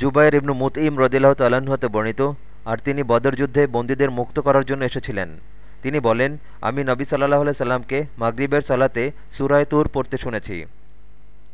জুবাইর ইবনু মুতঈম রদিল্লাহ তাল্লাহ্ন হতে বর্ণিত, আর তিনি বদর যুদ্ধে বন্দীদের মুক্ত করার জন্য এসেছিলেন। তিনি বলেন, আমি নবী সাল্লাহ সাল্লামকে মাগরিবের সলাতে সুরায় তুর পড়তে শুনেছি।